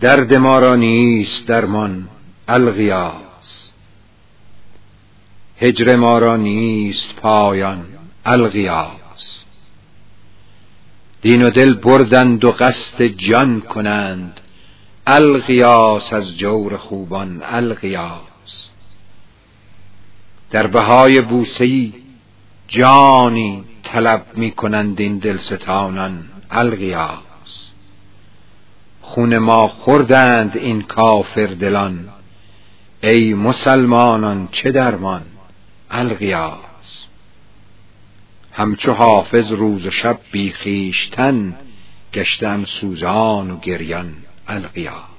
درد ما را نیست درمان الغیاس هجر ما را نیست پایان الغیاس دین و دل بردند و قصد جان کنند. الغیاس از جور خوبان الغیاس در بهای بوسهی جانی طلب می کنند این دلستانان الغیاس خون ما خوردند این کافر دلان. ای مسلمانان چه درمان؟ الغیاس همچو حافظ روز و شب بیخیشتن گشتم سوزان و گریان. القیام